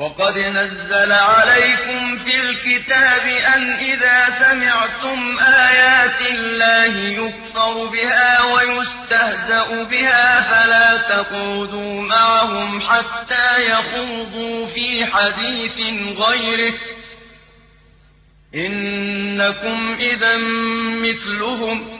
وقد نزل عليكم في الكتاب أن إذا سمعتم آيات الله يكفر بها ويستهزأ بها فلا تقودوا معهم حتى يخوضوا في حديث غيره. إنكم إذا مثلهم.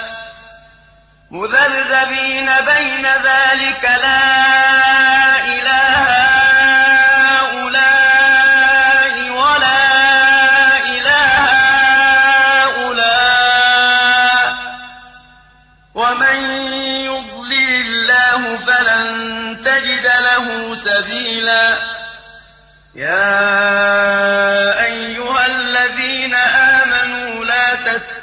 مذبذبين بين ذلك لا إله ولا إله ومن يضلل الله فلن تجد له سبيلا. يا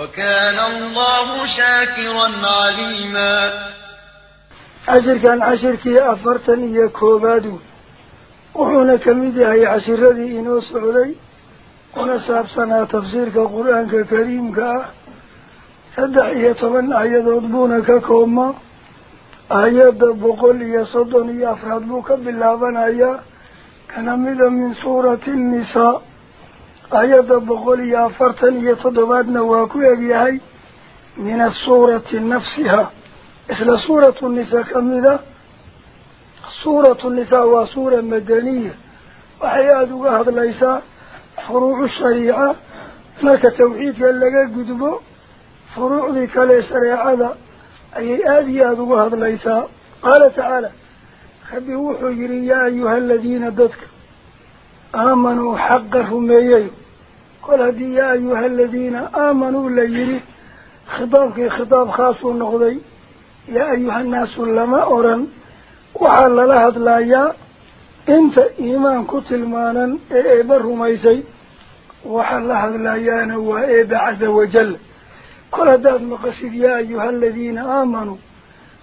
وكان الله شاكرا عليما. عشر كان عشر كي أفرتني يكوبادو وحونا كميدي هاي عشر ذي إنوس علي ونساب سنة تفسير كقرآن كريم كا سدع يطبن آيات أضبونا ككوما آيات بقول يصدن يفرد بك بالله بنايا كان من سورة النساء. آيات بقول يا فرتن يتدبادنا واكو يجيهاي من الصورة نفسها. إسلا صورة النساء كمدة صورة النساء وصورة مدنية. وحياد واحد ليس فروع الشريعة. مالك توحيد يلقى قدبه فروع ذيك ليس ريعادة أي آذي آذو هذا ليس. قال تعالى خبهوحوا جري يا أيها الذين ضدك. آمنوا حقهم يجيب كل هذه يا أيها الذين آمنوا ليري خطابك خطاب خاص نقضي يا أيها الناس لما أرن وحال لها دلايا إنت إيمان كُتل مانًا كتلمانا إيبر إيه رميسي وحال لها دلايا نوى إيب بعز وجل. كل هذا مقصد يا أيها الذين آمنوا.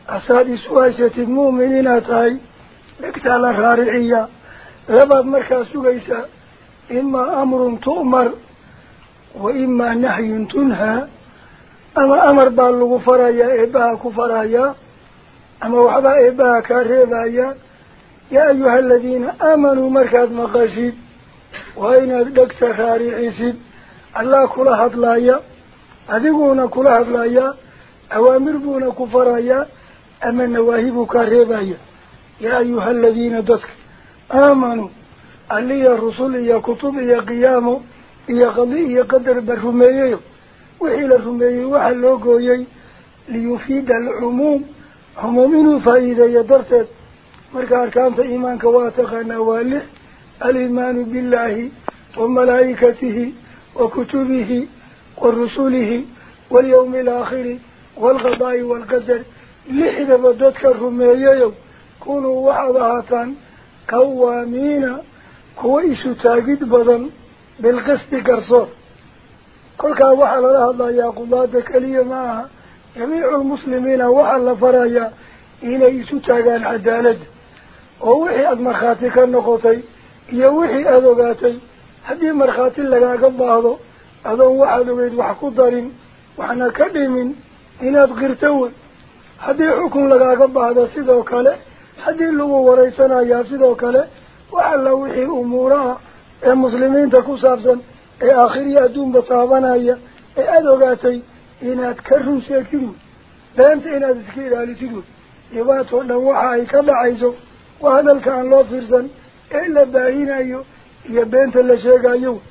أساد سواسة المؤمنين تاي. اكتال الرارعية لبعض مركز سويسة إما أمر تؤمر. وإما نحي تنهى أما أمر بالله فرايا إباك فرايا أما وحبا إباك ربايا يا أيها الذين آمنوا مركز مقاشيب وإن أدكت خاري عيسيب؟ الله كلها أدلايا أذيقون كلها أدلايا أوامربون كفرايا أما النواهبك ربايا يا أيها الذين دسك آمنوا اللي الرسول يا كتب يا قيامه يقضي يقدر برمييه وحيل رمييه وحلوقه يي ليفيد العموم عمومين فإذا يدرتت مركا أركان فإيمانك واتقنا والح الإيمان بالله وملائكته وكتبه ورسوله واليوم الآخر والغضاء والقدر لحدة بدتك الرمييه كونوا وحضاتا قوامين كويس تاقيد بضن بالقسط قرصور كل كواحد له الله يا قلادك اليمها جميع المسلمين واحد لفرايا إلى يسوع العدالة ووحي أذ مرخاتك النقطي يا وحي باتي هذه مرخاتي لك أقبى هذا أذو واحد ويد وحكو الدارين وحنا كبير من إن أبغرتون هذه حكم لك أقبى هذا سيدوك له هذه اللغة وريسنا يا سيدوك له وعلى وحي أمورها ka run sheegtid wey beenta inaad iska ilaalisid wey dhibaatoo dhan waxa ay ka dhacayso waa hadalka aan loo fiirsan ee la baahinayo iyo beenta la sheegayo wey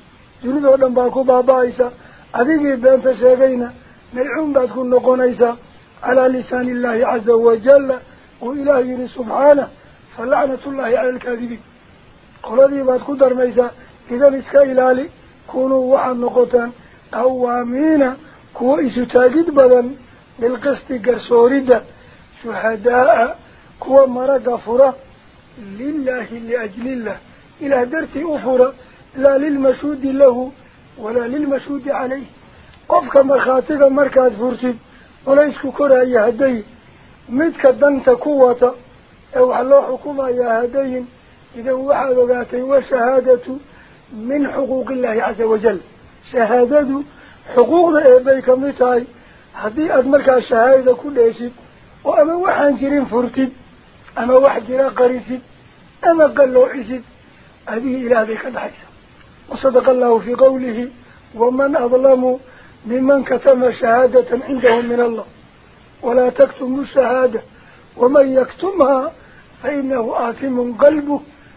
dunidoo dhan baa ku baaba-aysa adigii beenta sheegayna maycuun baad ku noqonaysaa calaa lisaani illaahi caza wajalla uu ilaah yihi subxaanah fa lacnatullaahi cala alkaadibiin قلدي بعد كدر ميزا إذا لسك إلالي كونوا واحد نقطا قوامين كو إسو تاقيد بدن للقسط قرصوريدا شهداء كو مرق فرا لله لأجل الله إلى درتي أفرا لا للمشود له ولا للمشود عليه قفك مرخاتك مركز فرتب وليس كورا يهدي متك الدنة كوة أو على حكومة يهدين إذا وحد ذاته وشهادة من حقوق الله عز وجل. شهادة حقوق إبيك مطاي هذه أدمرك الشهادة كل شيء وأما واحد جرين فرتد أما واحد جرين قريسد أما قلوا عزد هذه إلى ذلك الحيث وصدق الله في قوله ومن أظلم ممن كتم شهادة عندهم من الله. ولا تكتم الشهادة. ومن يكتمها فإنه آثم قلبه.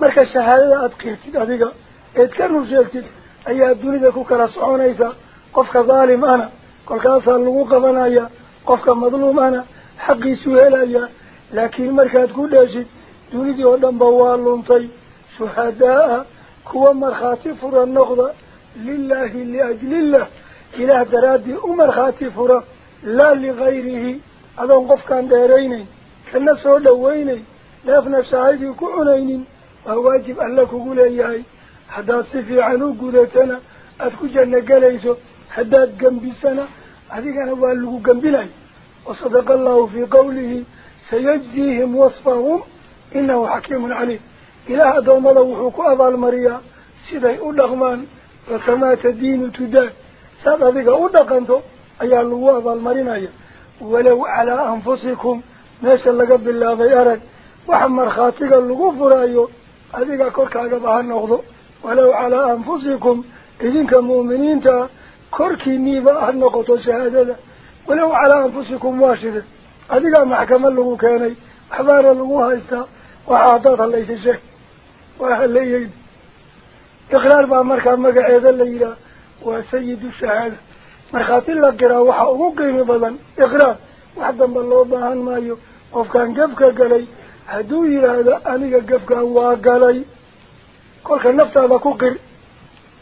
فطما لغو قيناي فطما هديلة المامي نار الله الموقدة التي تطلع على الأفئدة وضمها يعنت أيضا كل شهادة لغو ديلو أدي إيادا اسكو صوب بحثنا مرك الشهادة أدقيتي أديك إذكروا شيكتي أي الدنيا كوكرا سعونيسا قفك ظالم أنا كل كاسا لغو قبنايا قفك مظلوم أنا حقي سهيلايا لكن مركات كلاشي دنيا ودن بوالونتي شهداء كوا مرخاتي فرا النقضة الله وواجب أن لك قول إياهي حداد صفي عنو قدتنا أتكو جنة قليسو حداد قنبي سنة هذه كان والله قنبي وصدق الله في قوله سيجزيهم وصفهم إنه حكيم عليم. إله دوم ضوحوك أضع المريا سيدي أدغمان وكما تدين تدان. سادة ذيك أدغانتو أي الله أضع المرينا ولو على أنفسكم كورك إذنك مؤمنين تا كوركي نيبا النغضو شهادة. ولو على أنفسكم واشدة هذيك محكمة اللغو كاني حبار اللغو هايستا وعادات ليس شيء وهليين إقرار بها مركا مقعيدا ليلا وسيد الشهادة. مرخات الله قرا بالله باهان مايو وفكان قفك هدو واقلي كلك النفط هذا كقر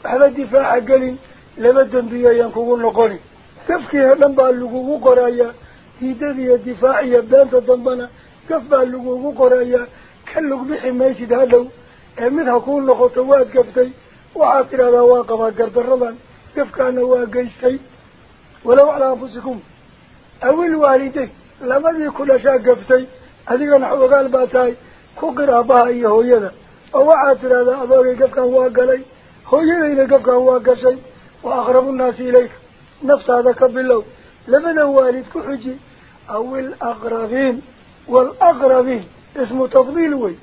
هذا دفاع قلي لبدن بيا ينكوون نقوني قفك هدن باللقوق قرايا هيدادي الدفاعية بانتا ضمبنا قف باللقوق قرايا كلق بحي ميسد هلو امدها كون لقوتوات قفتي وعاطر هذا واقفا قردربا قفك أنا واقيستي ولو على أنفسكم أو الوالدين لما ذي كل نحو قال باتاي كقر أباها إيه هو يدا أو عاتر هذا أضوغي قفك هو قلي هو يدا قفك هو قشي وأغرب الناس إليك نفس هذا كبلو لمن والد كحجي أو الأغربين والأغربين اسم تفضيل وي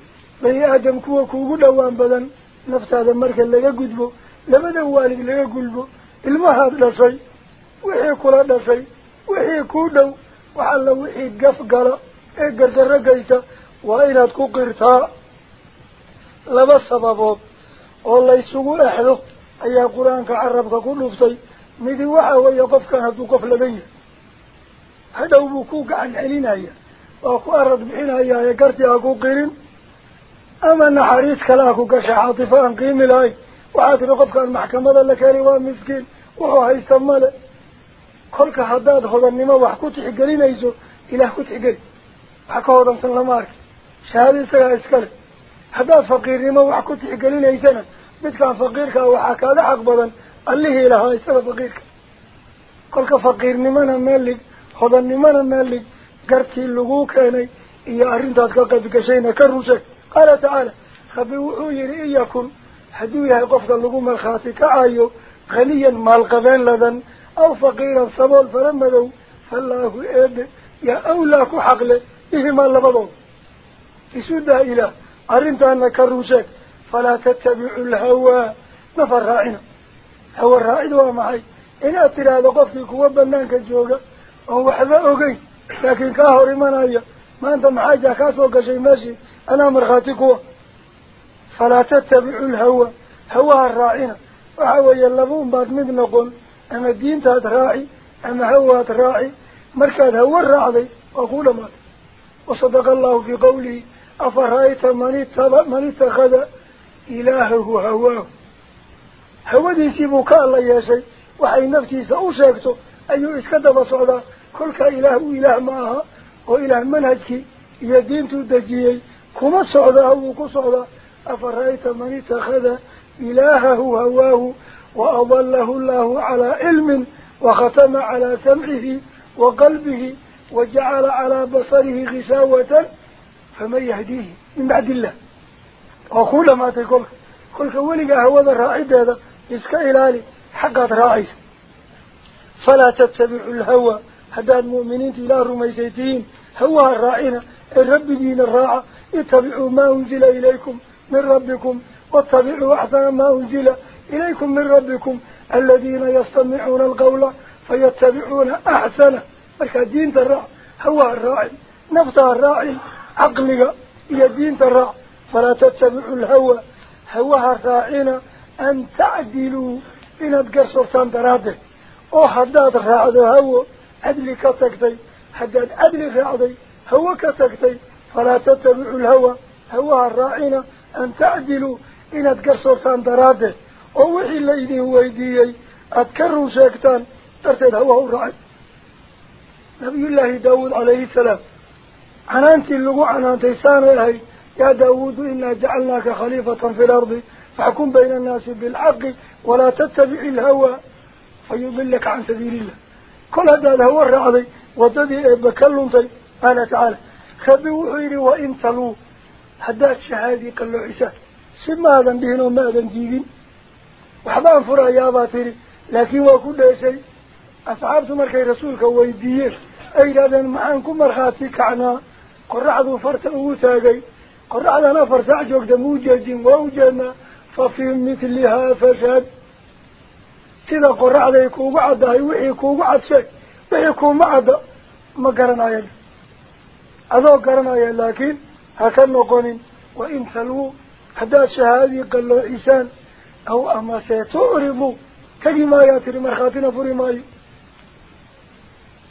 بني آدم كوا كوغو دوان بدن نفس هذا مركز لغا قدبو لمن والد لغا قلبو المهاد لشي وحي كلا لشي وحي كودو وحالا وحي قف إيه اقر درقيت وأنا تقررتا لما السببات والله يسوه احده أيا قرآن كعربك كله بطي ندي واحد ويقفك هدو قفل بي. هذا هو بكوك عن علينا واخو أرد بحينا قرد يا اقو قرين أما نحريسك لاكو قشع عاطفة انقيم الاي وعاد رقبك المحكمة لكاري مسكين. وهو هيستمال كلك حداد هو النمو وحكو تحقلين أيزو. إله كو تحقلين حكا صلى الله عليه شهادة سلا إسكال. هذا فقير لما وحكو تحقلين أي سنة بدك فقيرك وحكا هذا حق بدن اللي لها إسلا فقيرك كلك فقير نمانا مالك هذا نمانا مالك قرتي اللقو كاني. إيا أرنتات كالقبك شينا كروشك قال تعالى خبيوحو يري إياكم. حدوية قفت اللقو مالخاتي كعايو. غنيا مالقبين لذن. أو فقيرا صبول فلمدو فالله إيب يا أولاك حقله بهما لبضون إسودا إلى أرنت أنك الرشاك فلا تتبعوا الهوى نفر راعنا هو الرائد ومعي إن أترى هذا قفك وبنانك الجوغة وهو حذا أغي لكن كاهر منايا ما أنت محاجة كاسوك شيء ماشي أنا مرخاتك فلا تتبعوا الهوى هو الراعنا وهو يلبون بعد من نقول أما الدين تراعي أما هو تراعي مركز هو الراعي وأقول مات وصدق الله في قوله أفرأيت من من اتخذ إلهه هواه؟ هو دي سيبوك الله يا شيء وحي نفسي سأشاكته أيو إسكدب صعدا كلك إله إله معها وإله منهجك يدين تدجيي كما صعدا أو كصعدا أفرأيت من اتخذ إلهه هواه؟ وأضله الله على علم وختم على سمعه وقلبه وجعل على بصره غساوة فمن يهديه؟ من بعد الله. وقول ما تقول. كل كولك هو ذا الرائد هذا إسكا إلالي حقات راعيس فلا تتبعوا الهوى. هذا المؤمنين إلى رميسيتين. هو الرائنا الرب دين الراعة. اتبعوا ما أنزل إليكم من ربكم. واتبعوا أحسن ما أنزل إليكم من ربكم. الذين يستمعون القول فيتبعون مركا دين الراع هو الراعي نفطها الراعي عقلك هي دين الراع فلا تتبعوا الهوى هوها الراعين أن تعدلوا إن أتقصر سندراده أو حداد راعده هو عدل كتكتي حداد عدل راعده هو كتكتي فلا تتبعوا الهوى هوها الراعين أن تعدلوا إن أتقصر سندراده أو وحي الليدين ويديي أتكروا شاكتان ترتد هوه نبي الله داود عليه السلام. عنانتي اللغو عنانتي سانة يا داود إنا جعلناك خليفة في الأرض. فحكم بين الناس بالحق ولا تتبع الهوى فيضلك عن سبيل الله. كل هذا الهوى الرعضي وتدي بكلمتي قال تعالى خبوا حيري وإن تلو حداد شهادي له عيسى. سما هذا بهن وما هذا ديدين وحبان فرا يا باتري لكن وكل شيء أصحابت مركي رسولك ويديين أي لذا معانكم مرخاتي كعنا. قرعضوا فرت أوتاقي قرعضنا فرسع جوك موجدين ووجدنا ففي مثلها فشد سيدا قرعضي كوغو عدهي وحي كوغو عد شيء. وحي كوغو عد ما قرنا يلي أذو قرنا يلي لكن هكذا نقول وإن تلو حدا شهادي قال له إيسان أو أما سيتعرضوا كلمة ياتري مرخاتنا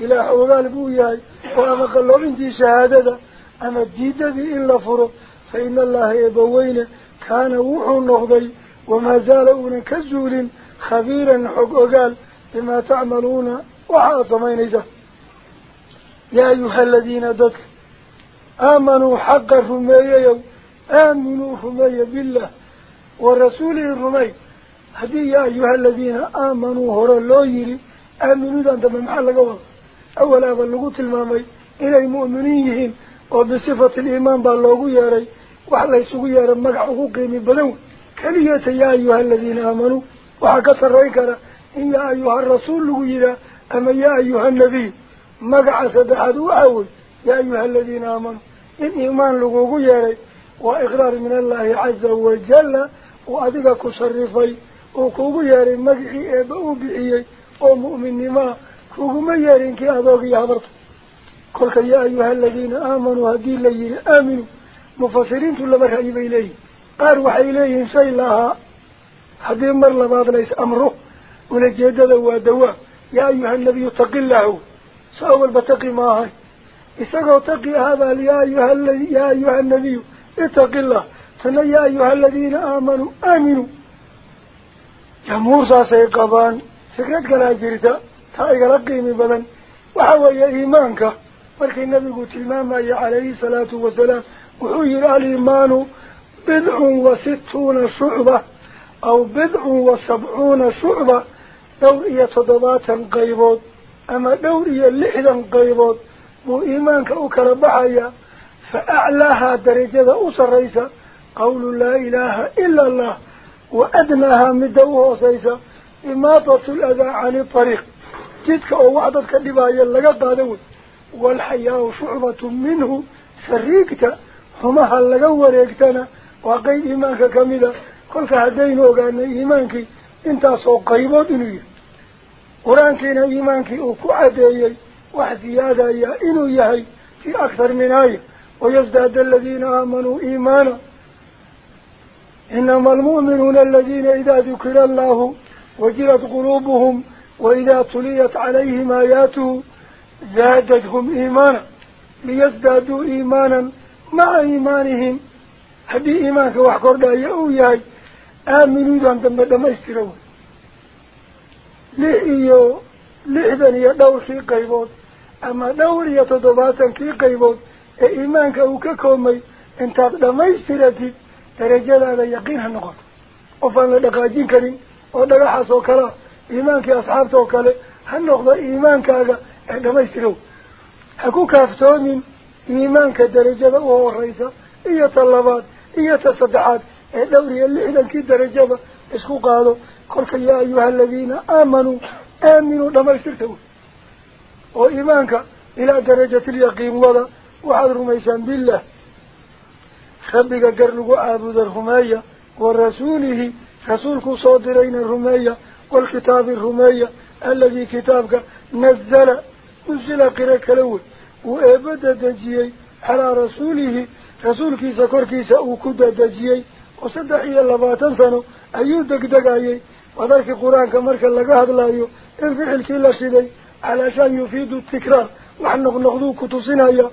إلا كلاهقو وقف البقرتي سيلا مريو أديك قوم جوغا هذا اللقويري تجي ما ياتري وإن تلو حداد قال له عيسان أو تعرضوا أتكجهديسان إلي من حقوق الله تاي وعيد كارد فإن الله كان بما تعملون خبيرا وحد سمايسان إلى حوغال بوياي وأما قالوا انتي شهادة أما الديدة إلا فرق فإن الله يبوين كان وحو النهضي وما زالون كزول خبيرا الله أولا بلغوت المامي إلى المؤمنين وبصفة الإيمان بالله ياري وحلا يسوق ياري مقعه قيم بدون كلية يا أيها الذين آمنوا وحكت الرئيكرة إن يا أيها الرسول لغيرا أما يا أيها النبي مقع سدحدوا أول. يا أيها الذين آمنوا إن الله ما يارين كي أدوغي عبرت كل يا أيها الذين آمنوا هدي الليل آمنوا. مفسرين تلما رأيب إليه قال وحي إليه شيء لها هدي مر لبعض ليس أمره. ونجيدد ودواء يا أيها النبي اتق الله. سأول بتقي معه إساقوا تقي هذا يا أيها, يا تايق لقيمي بدن. وحوى إيمانك. مركي النبي قلت الماما عليه الصلاة والسلام وحير الإيمان بضع وستون شعبة أو بضع وسبعون شعبة. دورية تضباطا قيبود أما دورية لحدا قيبود مو إيمانك أكر بحيا. فأعلاها درجة أسر ريسا قول لا إله إلا الله. وأدناها جدك أو وعدتك لبايا لقد داود والحياة شعبة منه سريكتا همها لقوا ريكتنا وقيد إيمانك كاملة كلك هدين وقال إيمانك انت سوق قيبات إنه قرآنكينا إيمانك أكو عديي وحزيادة يا إنو يهي في أكثر من آية ويزداد الذين آمنوا إيمانا إنما المؤمنون الذين إذا ذكر الله وجلت قلوبهم وإذا تليت عليهم آياته زادتهم إيمانا ليزدادوا إيمانا مع إيمانهم. هذه إيمانك وحكر لا يأوياي آمنوا ذان دم دم استروا لإيو لإذن يدور في قيبوت؟ أما دور يتضباطا في قيبوت. إيمانك وككومي؟ انت دم استرتي درجة هذا يقين هالنقط وفان لدقاجين كريم. ودقاحس وكلا إيمانك أصحابته وكلا هالنقطة إيمانك هذا دم استروا حكو كافتونين إيمانك درجة وهو الرئيسة إيا طلبات إيا تصدعات دوري اللي إذا كي درجة اسكو قالوا قلت يا أيها الذين آمنوا آمنوا لما يسترتوا وإيمانك إلى درجة اليقين ولا وعد رميسان بالله خبك قرلق عابد الرمية ورسوله رسولك صادرين الرمية والكتاب الرمية الذي كتابك نزل نزل قرأك الأول وإبدا دجيي على رسوله رسولك سكرك سأوكد دجيي. وصدح إلى اللباتن سنو أيو دق دقايي وذلك قرآن كمرك لقاهد لايو الفعل كلا شدي علشان يفيد التكرار. وحن نغضو كتوسنا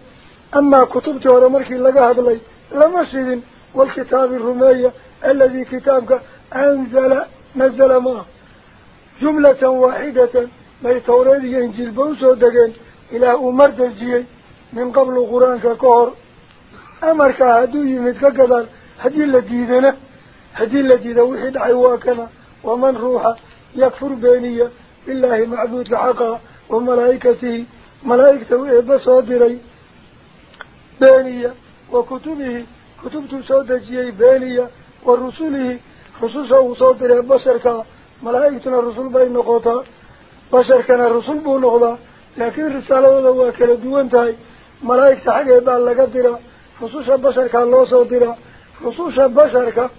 أما كتبت ورمرك لقاهد لاي لما شدين والكتاب الرمية الذي كتابك أنزل نزل معه. جملة واحدة. ما يتورد ينجل بوسو دقين. إلى أمر دجيه من قبل القرآن ككهر أمرك هدو يمد كقدر. هدي الذيذنا هدي الذيذ وحد عواكنا ومن روح يكفر بينية بالله معبود الحقا وملائكته. ملائكته بصادري بينية وكتبه. كتبت سودجي ملائكتنا الرسول بين نقطة بشر كان الرسول بو نقطة لكن رسالة هو كلا دوان تاي. ملائكة حاجة بان لقى ديرا خصوصا بشر كان الله ديرا خصوصا بشر كا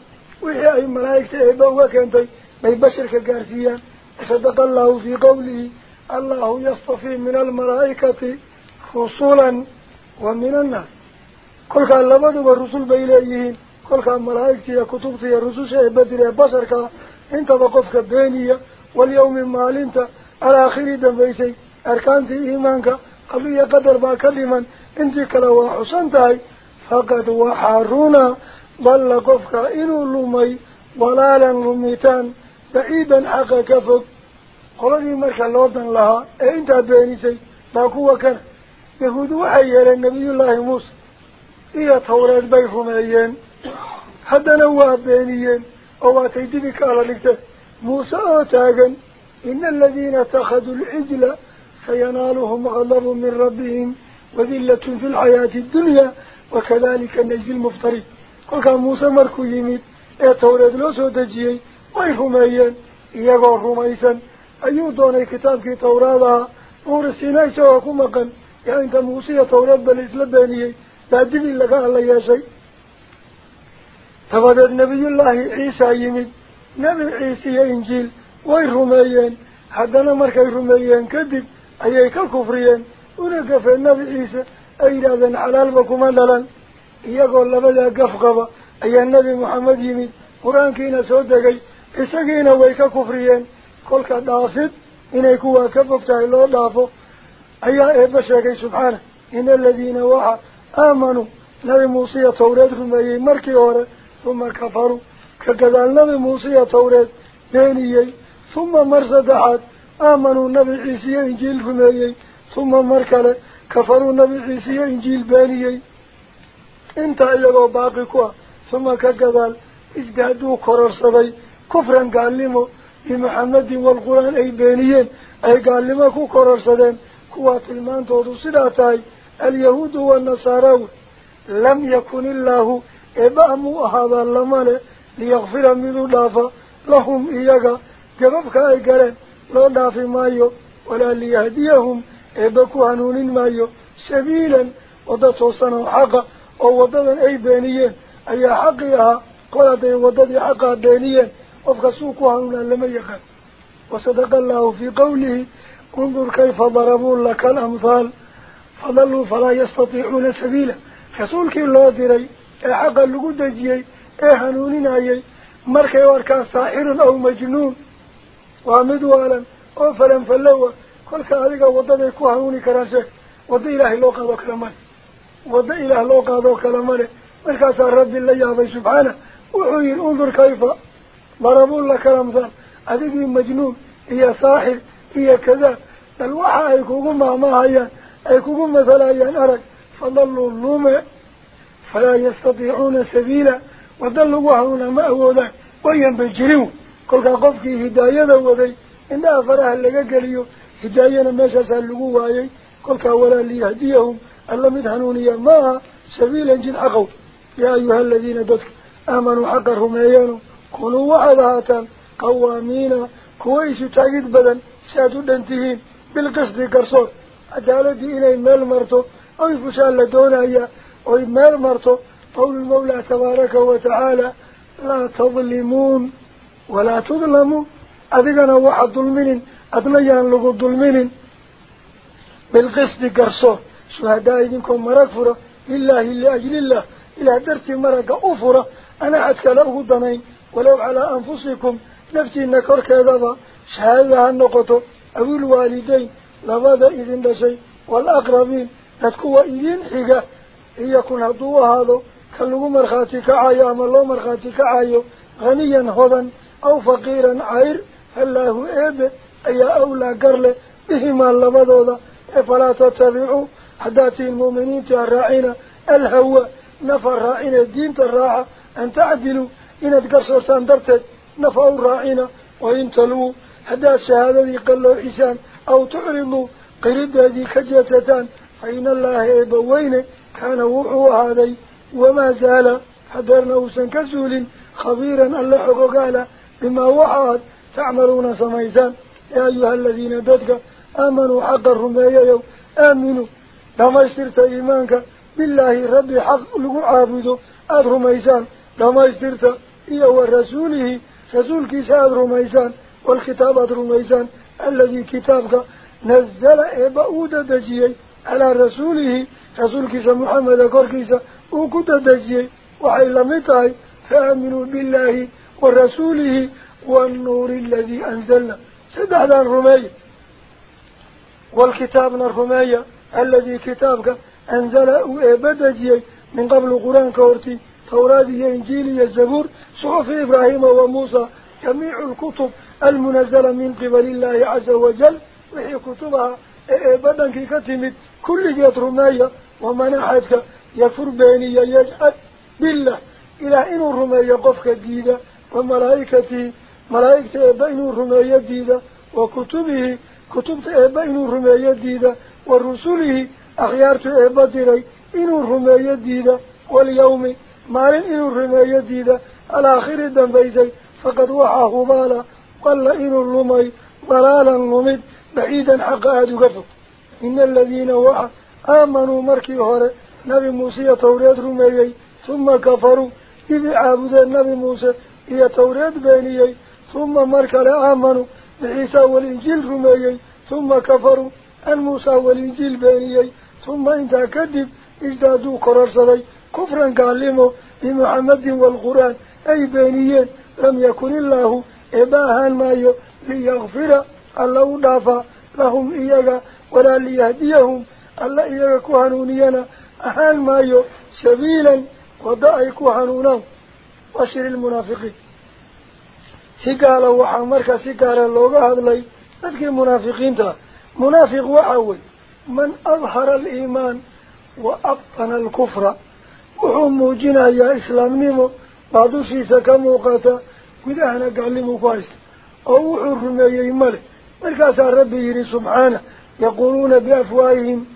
وحي ملائكة إبا وكانتي مي بشر كقارسيا صدق الله في قوله الله يصطفي من الملائكة خصولا ومن الناس. كل كان لبدو الرسول بإليهين كل كان ملائكة إنت وقفك بينية واليوم مالنت على آخر دنبيسي أركانتي إيمانك قبل قدر با كلمة انت كلا حسنتهي فقد وحارونا. ضل قفك إنو لمي ضلالا لميتان بعيدا حقا كفك. قلني مركا لوطن لها. إيه إنت بينيسي باكوا كان. يهود وحيا النبي الله موسى. إيا تورات بيهم أيين حتى نواه أو أتيدبك على نكتة موسى أتاقا إن الذين اتخذوا العجلة سينالهم غضب من ربهم وذلة في الحياة الدنيا وكذلك النجل المفتري. قل كان موسى مركو يميد اعتورد لسو دجيه ويهميا إيقو رميسا أيو دوني كتاب في تورادها مور السيناي سواكو مقا يعني انت موسى يتورد بالإسلام بانيه بعد ذلك لك الله يا شيء. تفدد نبي الله عيسى يمد. نبي عيسى إنجيل ويرميان حدنا مركا يرميان كذب أيها الكفريان ونقف النبي عيسى. أي لذا حلال بكم للا يقول لبدا قفقب أي النبي محمد يمد. قرآن كينا سودكي عيسى كينا ويكا كفريان كل كدافد إن يكوا كفكتها إلا دافو. أيها البشاكي سبحانه. إن الذين واحد آمنوا. نبي موسيقى توريد رميان مركي أوريد ثم كفروا. كقدال نبي موسى توريد بينيي. ثم مرسى دعات آمنوا نبي عيسى إنجيل فميي. ثم مركلة. كفروا نبي عيسى إنجيل بينيي. انت أيضا باقي كوا. ثم كقدال. إجدادوا قرار صدي كفرا قال لهم لمحمد والقرآن أي بانيين أي قال لهم كو قرار صدين كوات المانتو دو صداتاي اليهود والنصارى لم يكن الله إبام أحد اللمان ليغفر منه دافا لهم إياقا جبب كاي قرن. لا دافي مايو. ولا ليهديهم. إبكو عنون مايو. سبيلا. ودتو سنو حقا أو ودد أي بانيا أي حقيها قولا دي ودد حقا بانيا وفقسوكو عنون لما يخل وصدق الله في قوله. انظر كيف ضربوا لك الأمثال. فضلوا فلا يستطيعون سبيلا. فصولك الله ديري. الحق اللي قد جيه إيه هنونين إيه مركي واركان صاحر أو مجنون وامدوالا أو فلن فلوة كل كاليقا وضد ايكو هنوني كراشك وضي اله لوقا وكلمان وضي اله لوقا وكلمان مركز الرب اللي يهضي سبحانه وحوين انظر كيف ضربوا الله كرمزان اديدي مجنون هي صاحر هي كذا الوحا ايكو قم ما هيا ايكو قم مثلا ايان ارك فضلوا اللومه فلا يستطيعون سبيلا وذلوا هنا ما هو ذا وين وينبجروا. كل قفك هداية وذي إنها فرح لك قليو. هداية ماشا سألقوا هاي كل قولا ليهديهم اللهم يا ما سبيلا جد أخو. يا أيها الذين دتك. آمنوا حقرهم رميانوا كنوا وحدهاتا قوامين. كويس تاقيد بدن. سادود انتهين بالقصد كرسور عدالتي إلي مال مرتو. أو يفشال لدون أيها أي مال مرتو قول المولى تبارك وتعالى لا تظلمون ولا تظلموا. أذقنا واحد ظلمين أذنيان يعني لغو ظلمين. بالقصد قرصو شهداء إذنكم مرافرة لله أجل الله. إلى درت مرق أفرة أنا عدك له دمين ولو على أنفسكم. نفتي النكر كذبا شهادة النقطة أبو الوالدين لماذا إذن لشيء والأقربين تتكوى إذن حقا. إن يكون هدوه هذا كله مرخاتي كعاية أما الله مرخاتي كعاية غنيا هضا أو فقيرا عير الله إيب أي أولى قرل بهما اللبضوضة فلا تتبعوا حدات المؤمنين تراعين الهوى. نفر راعين الدين تراعى أن تعدلوا. إن تقصر تندرت نفعوا راعين وإن تلووا. حدات شهادة يقلوا حسان أو تعرضوا. قرد هذه كجتتان. فإن الله إيبوينه كان وحو هذا وما زال حذرنا وسنكزول خبيرا الله قال بما وعد. تعملون سميزان يا أيها الذين ددك آمنوا حق الرمي آمنوا. لما اشترت إيمانك بالله رب حق العابد الرميزان لما اشترت إيه الرسوله رسول كيسا الرميزان والكتاب الرميزان الذي كتابك نزل إبعود دجيه على رسوله رسول كيسا محمد كوركيسا أودة دجيي وحي لمتاي فآمنوا بالله ورسوله والنور الذي أنزلنا. سدعنا الرمي. والكتابنا الرمية الذي كتابك أنزل إبا دجيي من قبل قرآن كورتي توراة إنجيل الزبور صحف إبراهيم وموسى جميع الكتب المنزلة من قبل الله عز وجل. وهي كتبها بدنك كتمت. كل جيت رمية. ومنحتك يفر بيني يجحد بالله. إلى إن الرمية قفك ديدا وملائكته ملائكة بين الرمية ديدا وكتبه كتبت بين الرمية ديدا ورسوله أخيارت إبادري إن الرمية ديدا واليوم مالين إن الرمية ديدا. الآخر الدنبيزي فقد وحاه بالا قل إن اللمي ضلالا لمد بعيدا حق أدقفه إن الذين وحى آمنوا مركي هوري. نبي موسى توريد رميي ثم كفروا. إذ عابد النبي موسى هي توريد بينيي ثم مركل آمنوا. بعيسى والإنجيل رميي ثم كفروا. أن موسى والإنجيل بينيي ثم انت كذب ازدادوا قرار صدي كفرا قالموا بمحمد والقرآن. أي بينيين لم يكن الله إباها مايو ليغفر. الله إياغا كوهنونينا أهان مايو سبيلا ودائي كوهنونا. وشر المنافقين. سيقالا وحامركا سيقالا اللوغا هذلي لذكي المنافقين تا. منافق وحاول من أظهر الإيمان وأبطن الكفر. وحمو جنا يا إسلام نيمو. بعضو شيسا كموقاتا. ku haysta oo wuxuu rumeeyey male markaasaa rabbi yidhi subxaana yaquuluuna biafwaahihim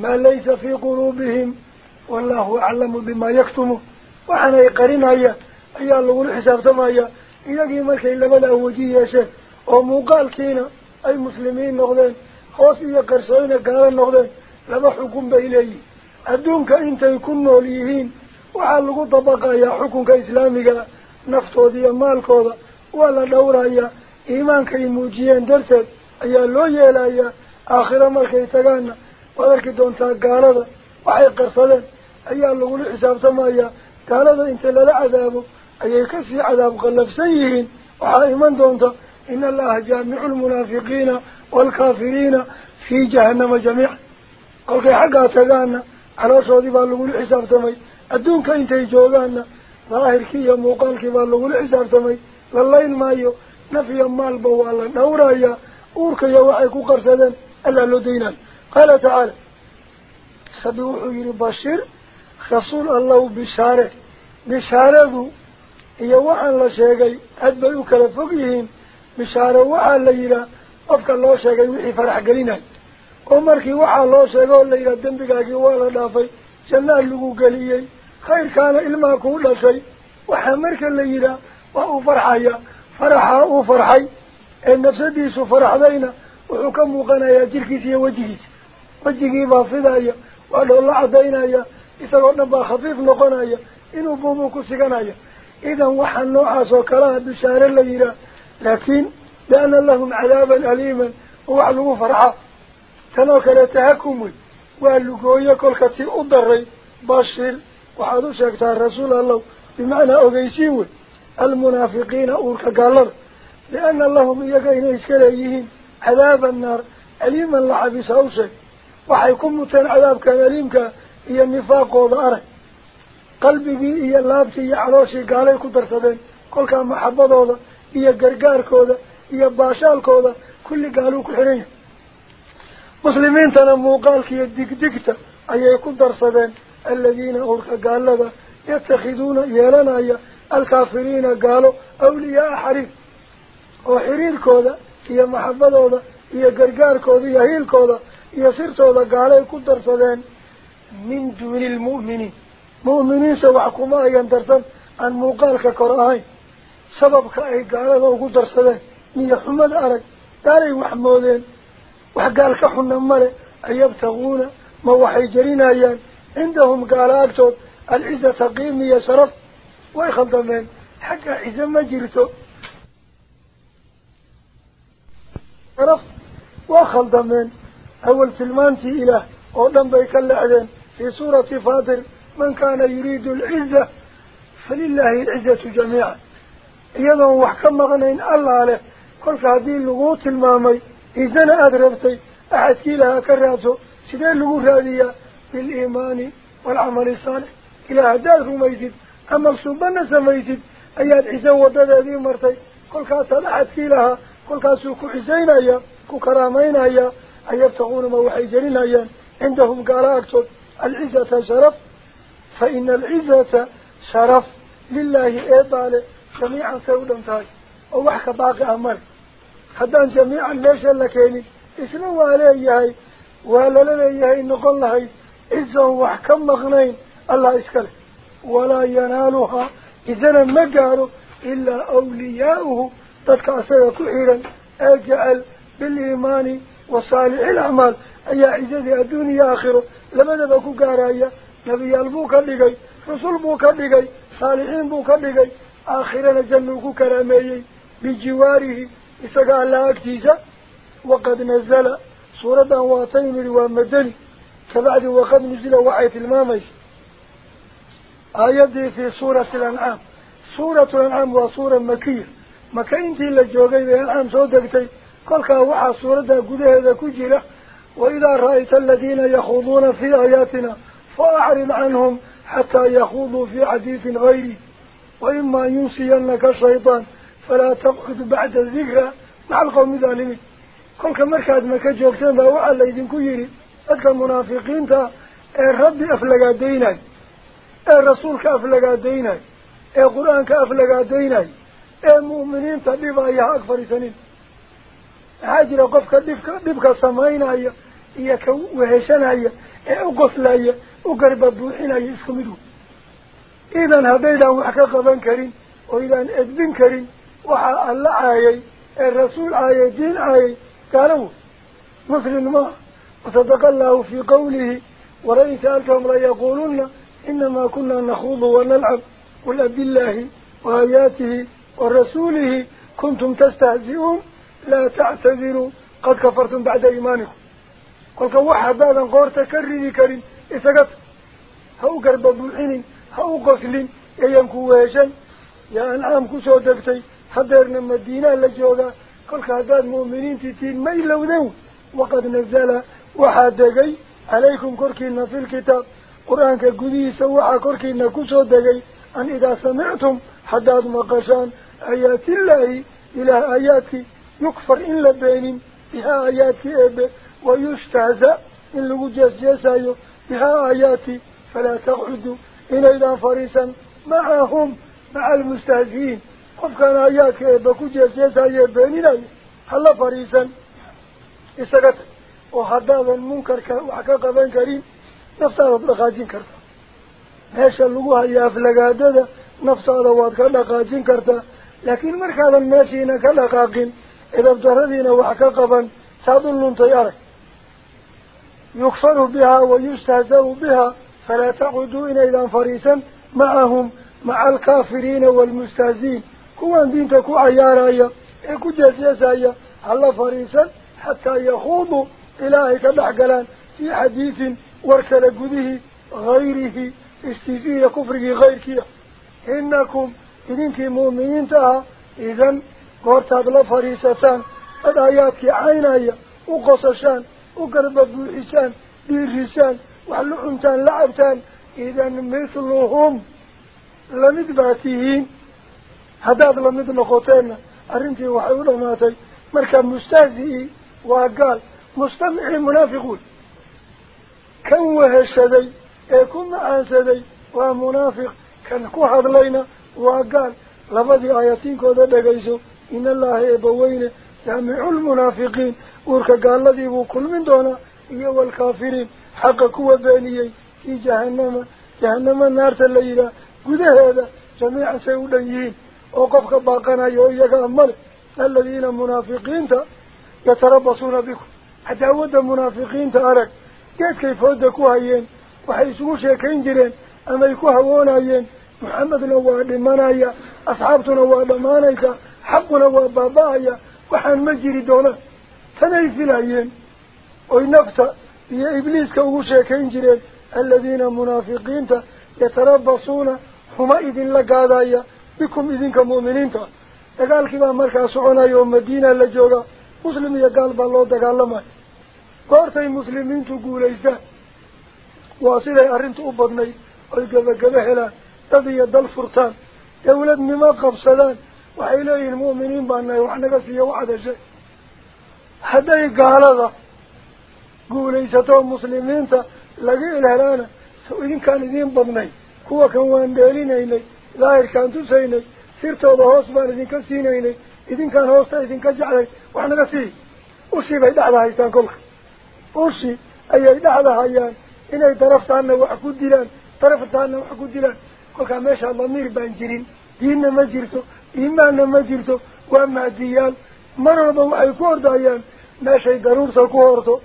laysa fii quluubihim wallaahu aclamu bimaa yaktumuun waxaana ay qarinayaan ayaa lagula xisaabtamayaa iyagii markay labada awoji yeesheen oo muuqaalkiina ay muslimiin noqdeen hoos iyo qarsooyna gaalo noqdeen laba xukun bay leeyihin adduunka intay ku nool yihiin waxaa lagu dabaqayaa xukunka islaamiga naftooda iyo maalkooda waa la dhowrayaa iimaankay muujiyeen darteed ayaa loo yeelayaa aakhiro markay tagaanna arki doontaa gaalada waxay qarsadeen ayaa lagula xisaabtamayaa gaalada inta lala cadaabo ayay kasii cadaab qallafsan yihiin waxaa iman doonta in allaha jaamicu lmunaafiqiina waalkaafiriina fii jahannama jamiica kolkay xaggaa tagaana calooshoodii baa lagula xisaabtamay adduunka intay joogaana daahirkii iyo muuqaalkii baa lagula xisaabtamay la layn maayo naf iyo maalba waa la dhowrayaa uurka iyo waxay ku qarsadeen allaa loo daynayo sheegay aad bay u kala fog yihiin bishaare waxaa la yidhaah qofka loo sheegay wixii farax gelinay oo markii waxaa loo sheegay oo la yidhaha dembigaagii waa la dhaafay jannaa lagu geliyey khayrkaana ilmaha kuu dhashay waxaa marka la yidhaah waa uu farxaya faraxaa uu farxay ee nafsadiisu faraxdayna wuxuu ka muuqanayaa jirkiisa iyo wejigiisa waxaa noocaas oo kalaha bishaare la yihaah laakiin liana lahum cadaaban aliiman oo wax lagu farxa tan oo kale tahakum wey waa lugooye kolka tii u daray bashir waxaad u sheegtaa rasuul allow bimacnaa ogeysiin wey almunaafiqiina uurka gaalada liana lahum iyaga inay iska leeyihiin cadaaba annaar aliiman la xabisa u sheeg وحيكون متن عذاب كنريمك هي النفاق وضعره قلبي بي هي اللابسي عروشي قالي كدر صدين كل كان محبة دولة هي قرقار كودة هي باشال كودة كل قالوا كحرين مسلمين تنا كي يديك ديكتا أيها كدر صدين الذين أورك قال لها يتخذون يلنا يا الكافرين قالوا أولياء حريف وحرير كودة هي محبة دولة يا جرجال كودي يا هيل كودا يا سيرتو لقالي كدر صدان من دون المؤمنين مؤمنين سوى حكومة يندرسن عن مقالك كراهي سبب كأي قال له كدر صدان يا حمد أرك داري وحمودين وحقالك حنا مالي أيبتغونا ما وحي جرينا يان عندهم قال أكتر العزة تقيم يا شرف ويخلط من حق عزة ما جرتو شرف وأخل دمين. أول في إله أولم بيك اللعذين في سورة فاضل من كان يريد العزة فلله العزة جميعا. يدعو وحكم مغنين الله عليه. كل هذه اللغوط المامي. إذن أدربتي. أحكي لها كراته سيدين اللغوط هذه. بالإيمان والعمل الصالح. إلى أداره ما يزيد أما النساء ما يزيد أيها العزة وضع هذه مرتي. كل هذا أحكي لها. كل هذا سوق عزينا إياه ku cisaynayaa ku karaamaynayaa ayabtaquuna ma waxay gelinayaan cindahum gaala agtood alcizata sharaf fa ina alcizata sharaf lilaahi eebaale jamiican say u dhan tahay oo wax ka baaqi ah male haddaan jamiican meesha la keenin isna waa leeyahay waa lala leeyahay noqon lahayd cizoon wax ka maqnayn allah iska leh walaa yanaaluhaa isana ma gaaro ilaa awliyaa'uhu dadka asaga ku xiran ee jecel بالإيمان وصالح الأعمال. أي عزيزي الدنيا آخره. لماذا بكو قارايا نبي البوكا لغي رسول بوكا لغي صالحين بوكا لغي آخرنا جنوكو كرامي بجواره إساق الله أكتيزا وقد نزل سورة واتين روام مدن كبعد وقد نزل وعية المامش آيات في سورة الأنعام. سورة الأنعام وصورة مكية. مكينتي اللي جوغي بها الأنعام سودكتين قال كه وح صورة جوده ذكجلا وإذا رأيت الذين يخوضون في آياتنا فأعرض عنهم حتى يخوضوا في حديث غيري وإما ينسينك الشيطان فلا تقعد بعد الذكرى مع القوم ذالمين كل مركز ما كجوكتين ذا وعلا يدين كجيري أدكى المنافقين تا الرب أفلقا ديناي الرسول كأفلقا ديناي القرآن كأفلقا ديناي المؤمنين تا بيبا يا أكفر سنين عاجل إيه وقف دفك دفك سماينا يا يا كو وهشنا يا قفلا يا وقرب بروحنا يسكم دو إذا هذا هو حقا بن كريم وإذا ابن كريم وح الله عاي الرسول عاي دين عاي قالوا مسلم ما وصدق الله في قوله ورأي سألتهم لا يقولون إنما كنا نخوض ونلعب قل بالله وآياته ورسوله كنتم تستهزئون لا تعتذروا. قد كفرتم بعد إيمانكم. قل كواحد هذا قرت كريم كريم. إسقط. هو قرب بوحيني. هو قفلين أيامك واجن يا أنعامك صادقتي حضرنا مدينة لجوا قل كهذا مؤمنين تتين ما يلونه وقد نزل واحد دقي. عليكم كركين في الكتاب. قرآن كجودي سوى كركين كوسو دقي. أن إذا سمعتم حداد مقشان. آيات الله إلى آياتي. يكفر إلا بين بها آيات إب إن إلا جاز يسايو بها آيات فلا تقعد إلا إذا فريسا معهم مع المستهزئين. قف كان آيات إب كجز يسايو بين إلا هلا فريسا إستقت وحدا ذا المنكر وحقاق ذا كريم. نفس رب لغاجين كرتا. هاشا لغوها يافلق هذا نفس رب لغاجين كرتا. لكن مركز الناس هنا كلا قاقين إذا ابتردين وحققبا سأضلون طيارك يكفر بها ويستهزأ بها فلا تعدوين إذا فريسا معهم مع الكافرين والمستهزين كوان دينتك عيارا إكو جزيزا هل فريسا حتى يخوضوا إلهك بحقلا في حديث واركل قده غيره استيزي كفره غير كيه إنكم إذنك مؤمنين تها إذن قرت أدل فريستان الآيات عيناي وقصشان وقرب بوحسان بيرسان حنتان لعبتان إذن مثلهم لمدباتيين هذا لمدن خوتين أرنتي وحيونا ماتي مركب مستاذي وقال مستمعي المنافقون كان وهشدي يكون معان سدي ومنافق كان كوحد لينا وقال لماذا آياتين كودة بقيسو إن الله يبوينه جامع المنافقين. أورك قال الذي يكون من دونا هي والكافرين. حق قوة بانية في جهنم. جهنم النار الليلة قد هذا. جميع سيولين أوقفك باقنا يؤيك أمال الذين منافقين يتربصون بكم. حتى ود منافقين تأرك قد كيف ودكوا هايين. وحيسوا شيكين جرين. أما يكوا هوانا هايين. محمد نواد منايا أصحابتنا نواد منايا حقنا وبابايا وحن مجري دونا. تناي في العين وينفت يا إبليس كوشا كينجرين الذين منافقين يتربصون هما إذن لقادايا. بكم إذن كمؤمنين تقال كما مركا سعونا يوم مدينة لجوغا. مسلم يقال بالله تقال لما. قارتي مسلمين تقول إيسا واصلة أرنت أبضني. ويقبل قبل dad iyo dal furtaan dawladnimo qabsadaan waxay leeyihiin mu'miniin baa nahay wax naga siiya wax hadashay hadday gaalada guulaysato muslimiinta laga ilhelaana so idinkaan idiin badnay kuwa kan waan dheelinaynay daahirkaan tusaynay sirtooda hoos baan idinka siinaynay idinkaan hoosta idinka jeclay wax naga sii ushii bay dhexda haystaan kolka ushi ayay dhexda hayaan inay daraftaana wax ku dilaan daraftaana wax ku dilaan kolkaa meeshaa damiir baan jirin diinna ma jirto إيمان ما جرتو وما ديال مرضا وعيكور دايان ما شيء ضرور تكوهرتو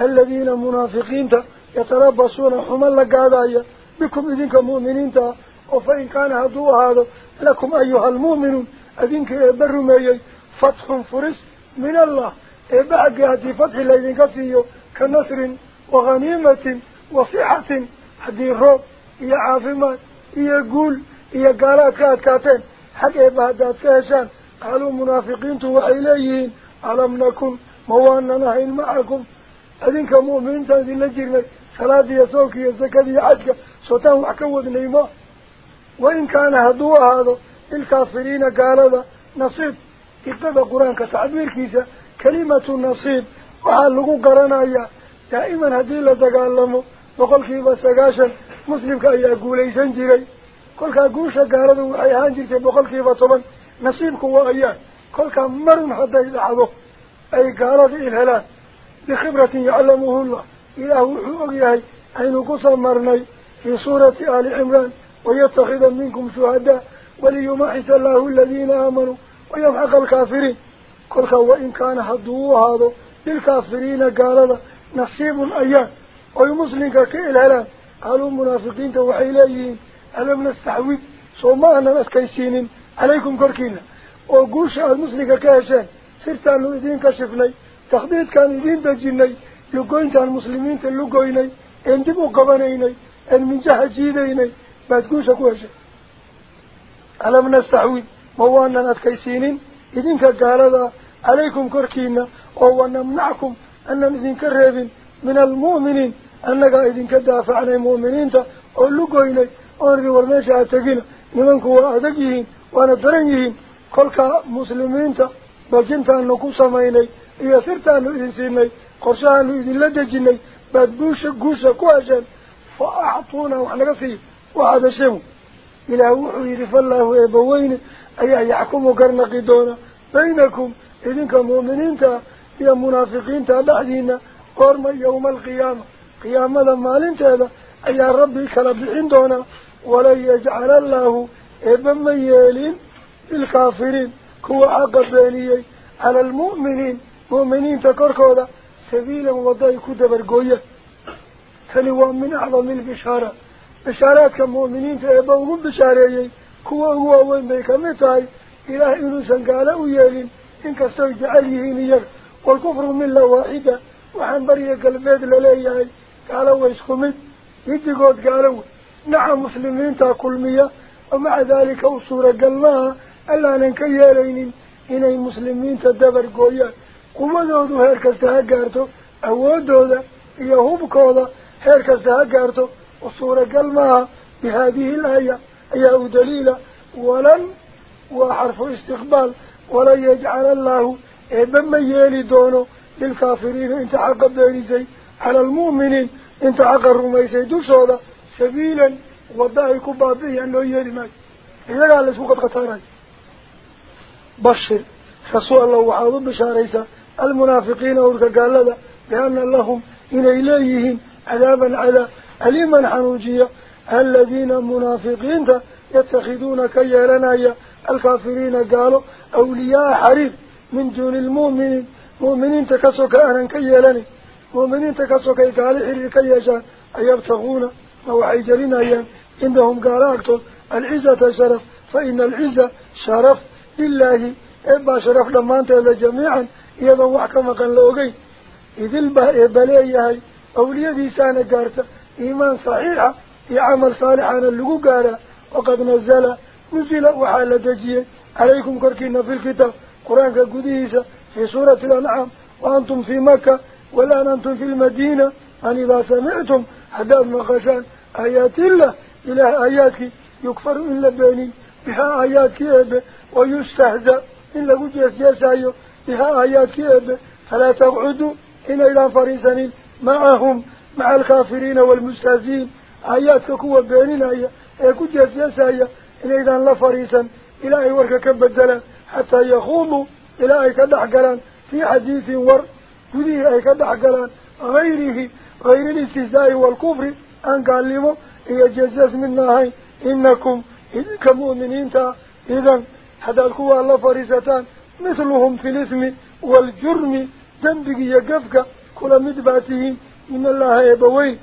الذين منافقين تا يتربصون حمال لقاداية بكم إذنك مؤمنين تا وفإن كان هدو هذا لكم أيها المؤمنون أذنك يبروا مايي فتح فرس من الله. إيه إبعق هذه فتح الذين قصيه كنصر وغنيمة وصحة هذه الرب إيا عافمات إيا قول إيا قارات كاتكاتين حق إبادات كيسان قالوا منافقين وإليهين ألم نكن موانا نحين معكم. أذنك مؤمنين تنزل لجرنا صلاة يسوك يزكى دي عجك سوتان وحكوذ نيمة. وإن كان هدوه هذا الكافرين قال هذا نصيب. إبتدى القرآن كتعبير كيسا كلمة نصيب. وحلقوا قرانا إياه دائما هدين لتقال لهم. وقل كيف سقاشا. مسلم كأي أقول إيسان جيري كل كعوشة قارد وعيان جيت بقول كيف طبعاً نصيبك وعيان كل كمر حتى إذا حضو أي قارد إله بخبرة يعلمه الله إلى وحوله أن قص مرني في صورة آل عمران ويتخذ منكم شهداء وليمحص الله الذين آمنوا ويمحق الكافرين كل كوا إن كان حضو هذا للكافرين قارد نصيب أيان أي مسلم كإله قالوا منافقين توحي إليه ألم نستحوذ سوما أننا أسكيسين عليكم كركينا وقوش المسلمة كهشان سرتان إذين كشفني تخبيط كان إذين دجيني لقوين تان المسلمين تلقويني اندبوا قبنيني ان من جهة جيديني baad guusha ku heshay alam nastaxwid ma waanan adkaysiinin idinka gaalada calaykum korkiina oo wanamnackum anan idinka reebin min almu'miniin annagaa idinka daafacnay أرجو ورمشة أتقين نمنك وأدقين وأنا درنجين كلك مسلمين بجنت أن نقص ميني يسرت أن إنسيني قرشة أن إذن لدجيني بدوش قوشة كواجن فأعطونا وحنا قصير وهذا شمو إلا وحو يرف الله يبوين أي يحكم وقرنقي دونا بينكم. كمؤمنين مؤمنين يا منافقين تابعين قرم يوم القيامة. قيامة لما لنت هذا أي ربي كلا عندنا ولن يجعل الله ابن ميال للكافرين. كوا حق بانيي على المؤمنين. مؤمنين تكركوا ذا سبيلا وضايكو دبر قوية كانوا من أعظم البشارة. بشارات كمؤمنين تأبوا من بشاريي كوا هو وين بيك متاي. إله إنسا قالوا يالين. إنك سوج عليه نير والكفر من الله واحدة. وحنبريه قلبات للايه قالوا ويسكمت يدي قوت قالوا نعم مسلمين تاكل تاكلمية ومع ذلك أصورة قلناها ألا ننكيالين إن المسلمين تدبر قويا قوة دودو هيركز تهجارتو أود دودة يهوب كودة هيركز تهجارتو أصورة قلناها بهذه الآية أيهو دليلة ولن وحرف استقبال ولا يجعل الله إذن ما يالي دونه للكافرين انتحق بيريزي على المؤمنين انتحق الرميزي دو شوضة سبيلا وضعي به أنه يرمك إذا قال لسوق القطاري بشر. خصو الله وحاضر بشاريسا المنافقين أولك قال لدى بأن لهم إلى إليهم عذابا على أليما حنوجيا الذين منافقين يتخذون كيرنايا الكافرين قالوا أولياء حريب من دون المؤمنين. مؤمنين تكسوك أهلا كيالني مؤمنين تكسوك إيقالي حريب كياشا أيبتغونه وحيجرين أيام عندهم قراركتون العزة شرف فإن العزة شرف لله. إبا شرف لما أنت إذا جميعا إذا وحكما كان لغي إذ البليه أولي ذي سانة قارسة إيمان صحيحة يعمل صالحا اللغو قارا وقد نزل نزل وحال تجيه عليكم كركين في الكتاب. قرآن كالكديسة في سورة الأنعام. وأنتم في مكة ولا أنتم في المدينة. أن إذا سمعتم هذا مقشان آيات الله. إلى آياتك يكفر من لبانين بها آياتك أبا ويستهدى من لقود يسياس أيو بها آياتك أبا فلا تقعدوا هنا إلى فريسانين معهم مع الكافرين والمستهزين آياتك كوة بانين أيا يقود يسياس أيا إلى إذن لفريسان إلى إيوارك كبدلا حتى يخوموا. إلى إيكا دحقلا في حديث ور. كذيه إيكا دحقلا غيره. Hayri alistihzaa'i waalkufri aan gaalnimo iyo jeesjees midna ahayn inakum idinka mu'miniinta idan haddaad kuwaa la fadhiisataan mithluhum fi lismi waaljurmi dembigi iyo gefka kula mid baa tihiin in allaha eebbaweyn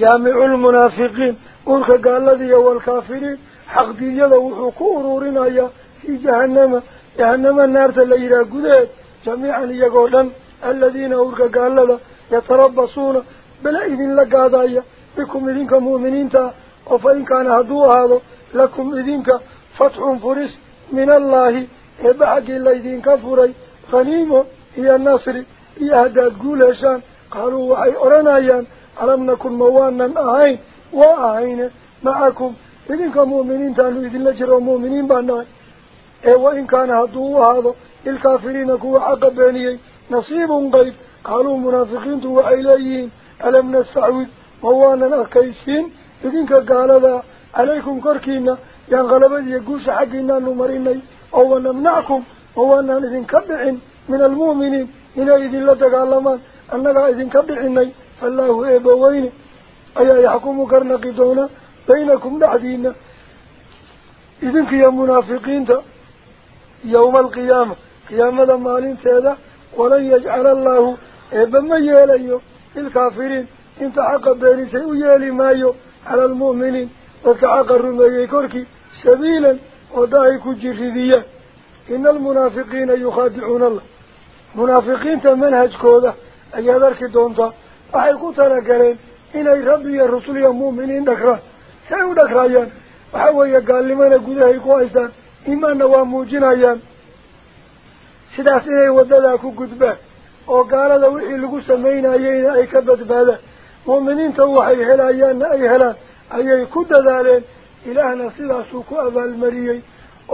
jaamicu lmunaafiqiin urka gaaladiiyo waalkaafiriin xaqdiyada wuxuu ku ururinayaa fii jahannama jahannama naarta la yidhaah gudaheed jamiican iyagoo dhan يتربصون بلا إذن لقاضايا بكم إذنك مؤمنين تا وفإن كان هدو هذا لكم إذنك فتح فرس من الله. يبعق إلا إذنك فري. غنيمه هي النصر يهداد قولهشان قالوا أي أرنايان ألم نكن موانا أعين وأعين معكم. إذنك مؤمنين تا إذن لجر مؤمنين بنا إيه، وإن كان هدو هذا الكافرين كوا عقبانيين نصيب قريب قالوا منافقين تو عيلين ألم نستعود موانا الكيسين لكنك قال هذا عليكم كركينا يعني ينغلب ذي قوس حقنا نمريني. أو نمنعكم موانا إذن كبعين من المؤمنين. إن إذن لدك علمان أنك إذن كبعيني فالله إبوين أي يحكم كرنقدون بينكم لحدين إذنك يا منافقين يوم القيامة قيامة مالين تهذا ولن يجعل الله إبا ما يالي الكافرين. إنت حقا بيني يالي مايو على المؤمنين. وكعقا رميه كوركي سبيلا ودائك الجرخذية إن المنافقين يخادعون الله. منافقين تمنهج كودة أي ذلك دونتا. أحيكو إن إني ربي يا رسولي المؤمنين دكرا. سيو دكرايان وحوه يقال لمن قده يقوى إسان إما نوام موجين sidaas inay waddadaa ku gudbaan oo gaalada wixii lagu samaynayeyna ay ka badbaadaan mu'miniinta waxay helayaanna ay helaan ayay ku dadaaleen ilaahna sidaasuu ku abaalmariyey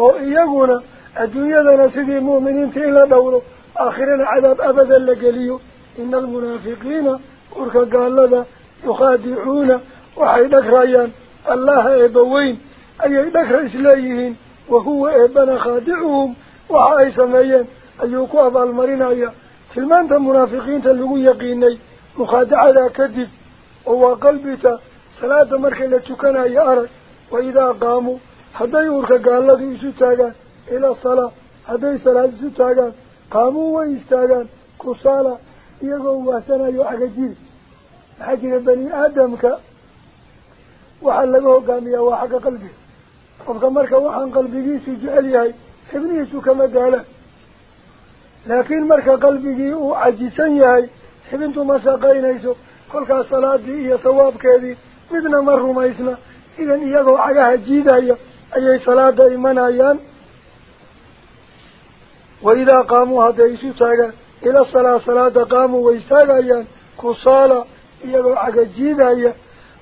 oo iyaguna adduunyadana sidii mu'miniinta in la dhowro aakhirana cadaab abadan la geliyo ina almunaafiqiina urka gaalada yukhaadicuuna waxay dhagrayaan allaha eebba weyn ayay dhagra isleeyihiin wahuwa eebbana khaadicuhum waxa ay sameeyeen munaafiqiinta lagu yaqiinay mukhaadacadaa kadib oo waa qalbita salaada marka la tukanayo arag wa idaa qaamuu hadday uurka gaaladu isu taagaan ila salaa hadday salaad isu taagaan qaamuu way istaagaan kusaala iyagoo waasanayo xagajiid maxaa jira bani aadamka waxaa laga hogaamiyaa waa xagga qalbiga qofka marka waxaan qalbigiisu jecel yahay xibnihiisu kama daalaan لكن مركا قلبي قلبه عجيسان يهي ما ساقين ايسو كلها الصلاة هي ثواب كذي. مدنا مره ما يسنا إذن يضو عقاها جيدا أي صلاة إيمان أيان وإذا قاموا هذا يسو تاقا إلى الصلاة صلاة قاموا ويستاقا أيان كصالة. يضو عقا جيدا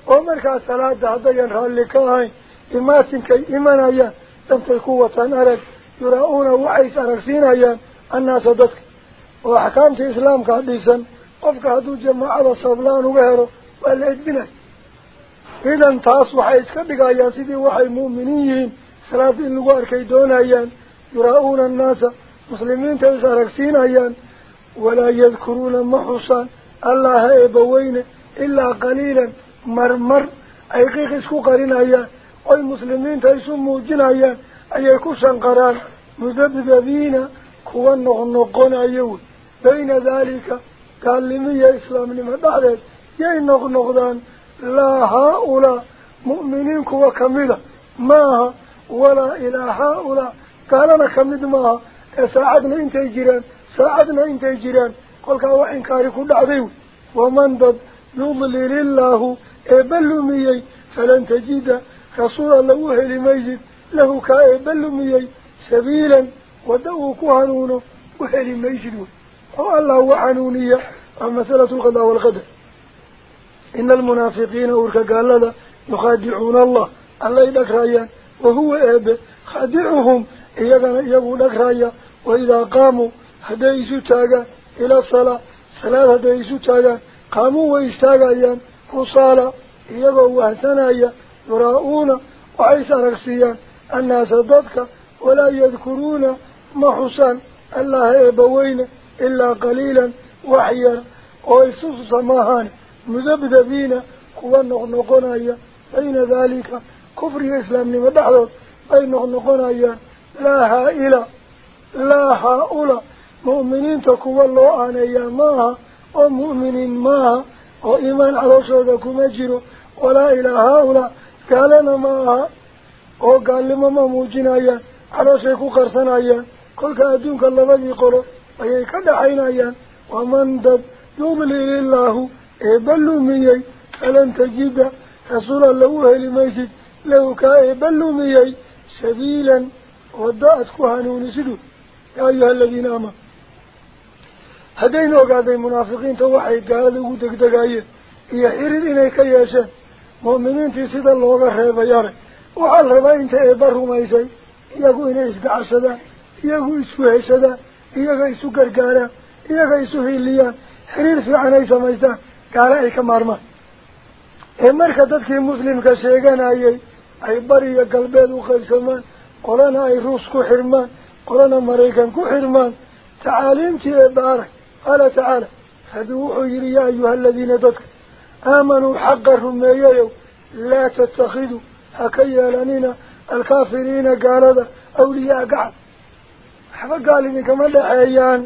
ومرك الصلاة هذا ينحل لك هاي إماتن كي إيمان أيان تنتي قوة أرك يراؤون وعيس أرسين أيان dhisan qofka hadduu jamaacada sablaan uga helo waa la edbinay idan taas waxay iska dhigayaan sidii waxay mu'miniin yihiin salaad in lagu arkay doonayaan yuraa-uuna annaasa muslimiinta is aragsiinayaan walaa yadkuruuna ma xusaan allaha eebbaweyne ilaa qaliilan marmar ay qiiq isku qarinayaan oy muslimiinta isu muujinayaan ayay ku shanqaraan mudabdabiina كوان نغنقون أيوه بين ذلك كالمية اسلام لما بعدت يأي نغنقضان لا هؤلاء مؤمنين كوا كميدة ماها ولا إلى هؤلاء كالانا كميد ماها ساعدنا انت اجيران ساعدنا انت اجيران قولك اوح انكاريكو دعضيو ومن ضد يضلل الله ابلو ميي فلن تجد رسول الله أهل ميجد له كابلو ميي سبيلا ودعوا كهنون وحلي ما يجلون الله وعنوني عن مسألة الغداء والغداء. إن المنافقين أولك قال لنا يخادعون الله. الله إذا كرايا وهو أب. خادعهم إذا يقول لك رأيا. وإذا قاموا هدايسوا تاقا إلى الصلاة. صلاة هدايسوا تاقا قاموا ويستاقا أيام وصالة يبقوا أحسن أيام. يراؤون وعيسى رقصيا. أنها ضدك ولا يذكرون ما محسن الله يبوين إلا قليلا وحيا. ويسوس سماهان. مذبذبين كوان نغنقون أيا. أين ذلك كفر الإسلام لمدحظة أين نغنقون أيا. لا هائلة. لا هؤلاء. مؤمنين تكوى الله أن أيا ماها. ومؤمنين ماها. وإيمان على صدق مجر ولا إلى هؤلاء. قالنا ماها. وقال لما موجين على شيخ قرصنا labadii qolo ayay ka dhaxaynayaan waman dad yudlilillaahu eebba lumiyey falan tajida rasuul alla u heli maysid lahu kaa eebba lumiyey sabiilan waddo aad ku hanuunisidu yaa ayuha aladiina aamanu haddaynu ogaaday munaafiqiinta waxay gaalada ugu degdegayeen iyo xirid inay ka yeesheen mu'miniintii sida looga reebay arag waxaa la rabaa inta eebba rumaysay iyagu inay isgacashadaan إياه يسوه هذا؟ إياه يسوه قرقارا إياه يسوه إليا حرير في عناي سميسا قال إيكا مارما إمارك داد كي مسلم كشيغان أي أي باري قلبات وخيسمان قولانا أي روسكو حرمان قولانا مريكانكو حرمان تعاليم تي بارك قال تعالى خدوحوا يريا أيها الذين دادك آمنوا حقا رميا لا تتخذوا هكيا لنينا الكافرين قال هذا أولياء قعد dhexeeyaan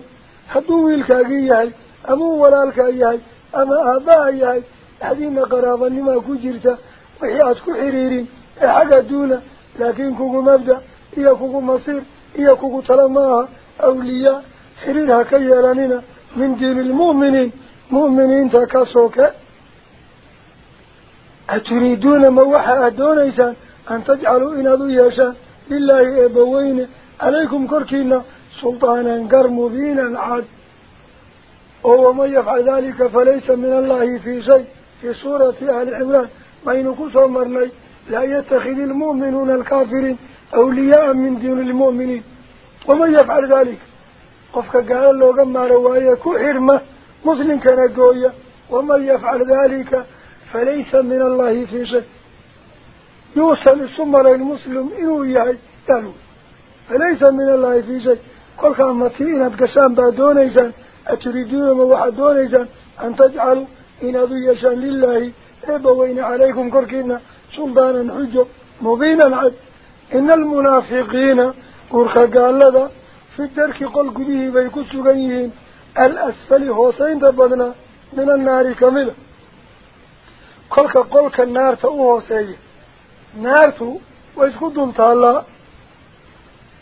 hadduu wiilkaagii yahay ama uu walaalkaa yahay ama aabbaha yahay dhexdiina qaraabanimaa ku jirta wixii aad ku xiriirin ee xagga duuna laakiin kugu mabda iyo kugu masiir iyo kugu tala maaha awliyaa xiriir ha ka yeelanina min diini lmu'miniin mu'miniinta ka soke أتريدون موحى أدونيسان أن تجعلوا إن أذو يشان لله إبوين عليكم كركينا سلطانا قر مبينا عاد ومن يفعل ذلك فليس من الله في شيء. في سورة آل عمران ما ينكس أمرني لا يتخذ المؤمنون الكافرين أولياء من دون المؤمنين. ومن يفعل ذلك؟ قفك قال له قم رواية كحرمة مسلم كان قوية. ومن يفعل ذلك فليس من الله في شيء. يوصل السمر المسلم إنه يعي قالوا. فليس من الله في شيء؟ كل كلمة فينا تقسم بدون إذن أتريدون موحد دون إذن أن تجعلوا إن أضيشا لله. إيه إبوين عليكم كركنا سلطانا حج مبينا عد إن المنافقين كرك قال لذا في الدرك قل قديه بيكس غيهين الأسفل حسين تبدنا من النار كاملة كل قل كالنار تأوه سيئ نارته ويسكدون تالله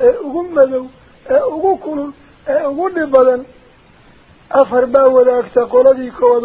سيه أقوه قلفسا ومكرما نفسته انتي كلا نفسه ذي يقولون كذبا كبحا وصدق الله في جزء مخصوم تضبع الباب إلى ذاي معنى تضبع طبقه طبق الله أركب قول عليه كان أقوه سيئة فرق وذاك مثل أقوه سيئة أقوه قرمون أقوه مذو أقوه كنون أقوه نبضا أفر با وذاك تقول ذي كواد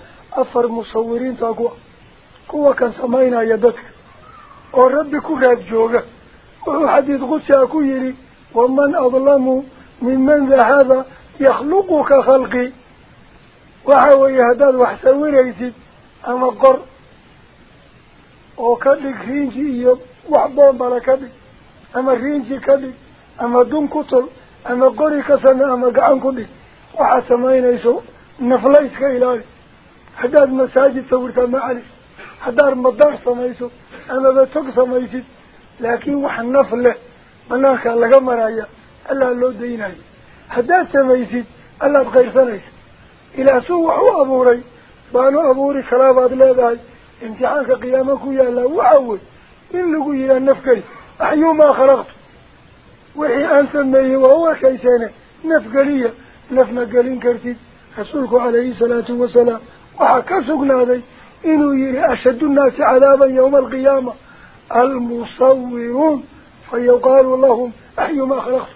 أفر مصورين تاقوى كوا كان سمينا يدك وربي كرات جوغة. وحديث قدسي أكو يري ومن أظلم ممن ذا يخلق كخلقي وحاوي هداد وحسوي ريسي أما قر. وكذلك رينجي إياه وحبان بلا كذلك أما رينجي هداد مساجد صورتا معلش هدار مدار سميسو أما بتوك سميسي لكن وحن نفله. مناك لغا مرأيا. ألا لو ديناي. هداد سميسي ألا بغير سنيس إلى سوء أبوري. بانو أبوري كلابات لذاي امتحانك قيامك يا الله وعود. إن لقوا إلى النفكري أحيو ما خلقت. وحي أنت سقنا ذي إنه يري أشد الناس عذابا يوم القيامة. المصورون فيقال لهم أحيو ما خلقت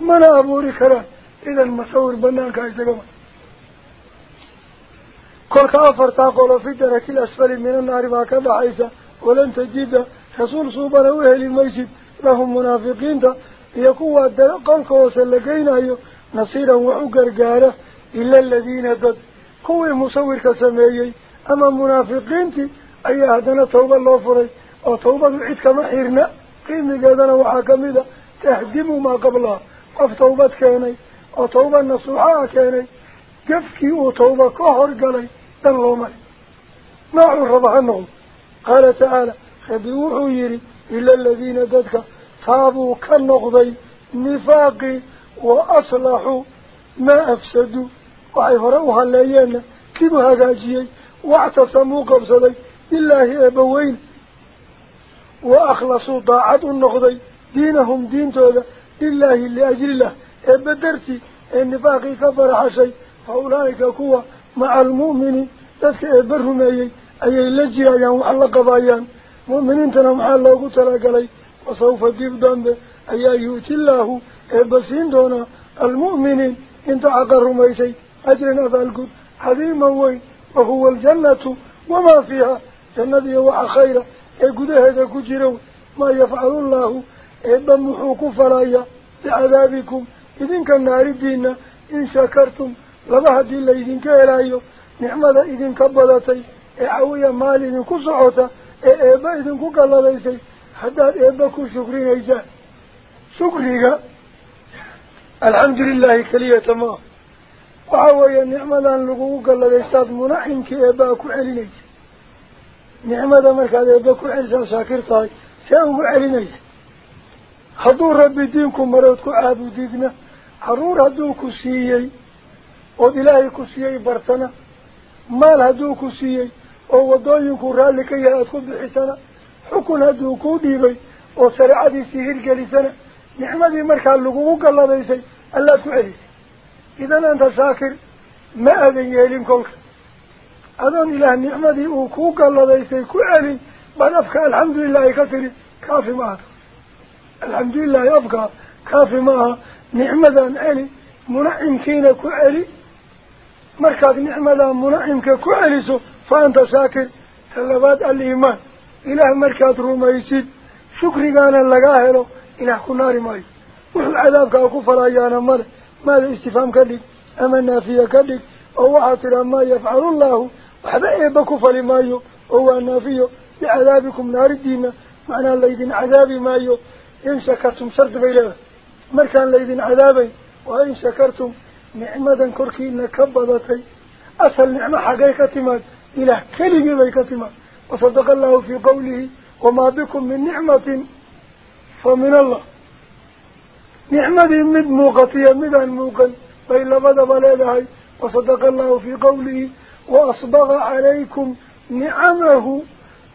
من أبوري كلام إذا المصور بنان كايسا كل كافر تقول في درك الأسفل من النار ما كان عيسى. ولن تجد رسول صوبنا وهل الميسد لهم منافقين دا يكون قلق كوي مصور كسميي أما منافقين أي أهدنا توبة الله فري. أو توبة العيد كما حيرنا. قيمي قادنا وحاكمي تهدم ما قبلها. قف توبة كاني أو توبة نصوحة كاني قفكي وتوبة كهر قلي. دلومي ما عرض عنهم. قال تعالى خبروحوا يري إلا الذين ددك. تابوا كالنقضي wa aslaxuu maa afsaduu hore u halleeyeenna kibu hagaajiyey واعتصموا قبصدي لله أبوين وأخلصوا طاعة النقضي دينهم دين تودا لله لأجل الله أبدرتي النفاق كفر حشي فأولئك كوا مع المؤمن تذكي أبرهم أي أي لجي أيام وحلق بايان مؤمنين تنم حال الله قتلق لي جيب دنب أي يؤتي الله أبسين دونا المؤمنين انت عقر ميسي أجرنا ذلك حذيما وين؟ وهو الجنة وما فيها. جنة وحا خيرا. يقول هذا كجرون ما يفعل الله. إذا محوك فلايا بعذابكم. إذن كان نار الدين إن شكرتم. لبهد الله إذن كإلايو نعمة إذن كبضتي إعوية مال إذن كسعوتا إعبا إذن كقال ليسي حتى إعبا كشكرين إيجان شكريك الحمد لله كلية ما. وحوية نعمة لغوك الله يستاذ منعم كي أباكو علينيس نعمة مركز أباكو عليسان شاكرتاي سأبو علينيس هدو ربي دينكم مرودكو عابو ديقنا حرور هدوكو سيئي siiyey oo waddooyinku raalli ka yahay aada ku bixisana xukun hadduu kuu dhiibay oo shareecadiisii hirgelisana nicmadii markaa lagugu galladaysay allaad ku celisay idan anta shaakir ma adan yeelin kolka adoon ilaah nicmadii uu kuu galladaysay ku celin baad afka alxamdulilahi ka tiri kaafi ma aha alxamdulilahi afka kaafi ma aha nicmadan celi munacimkiina ku celi markaad nicmadaa munacimka ku celiso fa anta shaakir talabaad aliimaan ilaah markaad rumaysid shukrigaana lagaa helo ilaah ku naari ماذا استفهام كدك أما النافية كدك أو واحد ما يفعل الله وحبا إيبك فلمايو هو النافية بعذابكم نار الدين معنى الليدين عذابي مايو إن شكرتم شرط بيلا مركان الليدين عذابي وإن شكرتم نعمة كركين كبضتي أصل نعمة حقيقة ما إله كلمة بيكة وصدق الله في قوله وما بكم من نعمة فمن الله. نعمة مد موقتية مد الموقن. بين لبدأ بلادهاي وصدق الله في قوله وأصبغ عليكم نعمه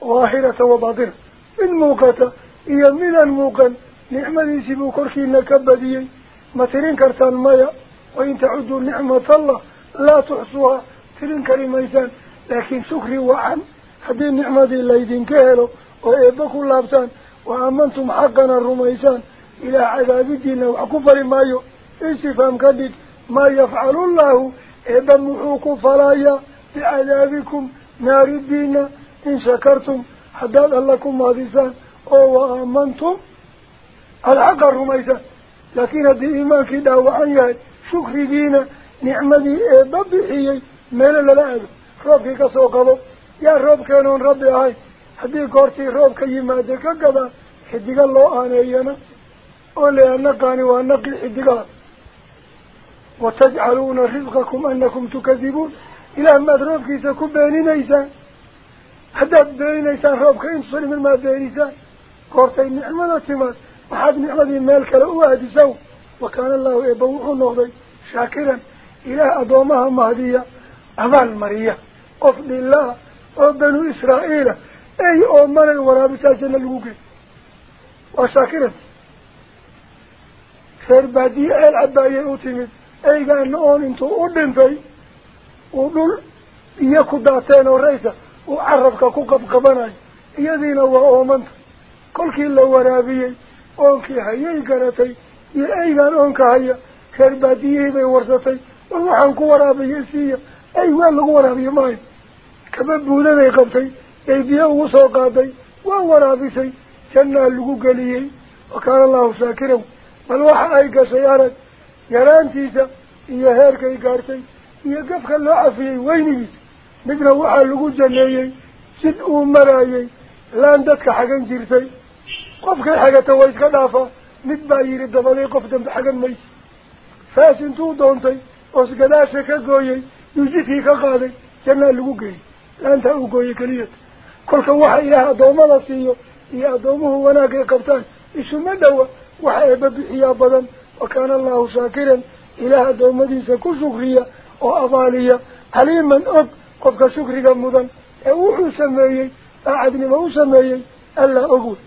ظاهرة وباطنة من موقتة؟ إيا من الموقن. نعمة سيبو كركين كبدي مثلين كرتان مايا. وإن تعدوا نعمة الله لا تحصوها. تلين كريميسان لكن شكري وعن. هذه النعمة اللي كهلو. وإبكوا اللابتان. وأمنتم حقنا الرميسان. إلى عذاب الدين وعكفر مايو استفام كدك ما يفعل الله. إذا محوك فلايا بعذابكم نار الدين. إن شكرتم حداد لكم ماذسان أو آمنتم الحق الرميسان لكن هذه إيمان كده وعنيا شكر دينا نعمدي إذا بحيي ميلا للعب ربك كسوقه يا رب كانون ربي هاي. هذه قرتي رب كيما دكا قبا حدق الله آنينا ولا نقاني ونقل حدقات وتجعلون رزقكم أنكم تكذبون. إلى ما دروبك يسكب بيني نيسان حتى بيني نيسان روبك انتصر من ما بيني نيسان قرتين نعمة تمات وحد نعمة المالك لأواد سو وكان الله يبوح النغضي شاكرا. إلى أدومها مهدية. أمال مرية. أفضل الله وبنو إسرائيل. أي أمان الورابسة جنة الوقت وشاكرا. Ku daateen oo raysa uu carabka ku qabqabanayo iyadiina waa oomanta kolkii la waraabiyey oonkii hayay garatay iyo eygaan oonka haya reer baadiyihii bay warsatay war waxaan ku waraabiya siiya ey waa lagu waraabiye maayo kaba buudaday qabtay ay biyo ugu soo qaaday waa waraabisay jannaa lagu geliyey wa kaana allahu shaakiran gaartay iyo gafka loo cafiyey weynigiisa midna waxaa lagu janeeyey jid uu maraayey laan dadka xagan jirtay qofkay xagata waa iska dhaafaa mid baa yidhi dabaday qof dambe xagan maysi faas intuu doontay oos gadaasha ka gooyey yuu jidkii ka qaaday jannaa lagu geeyey laantaa uu gooyey keliyata kolka waxa ilaah addoommada siiyo iyo addoomuhu wanaagay qabtaan isuma dhowa وحيبا بحيا بدن وكان الله شاكرا إله دومديس كشكريا وأضاليا عليما أب قفك شكريا مدن. أوحو سميي أعدني ما سميي ألا أقول.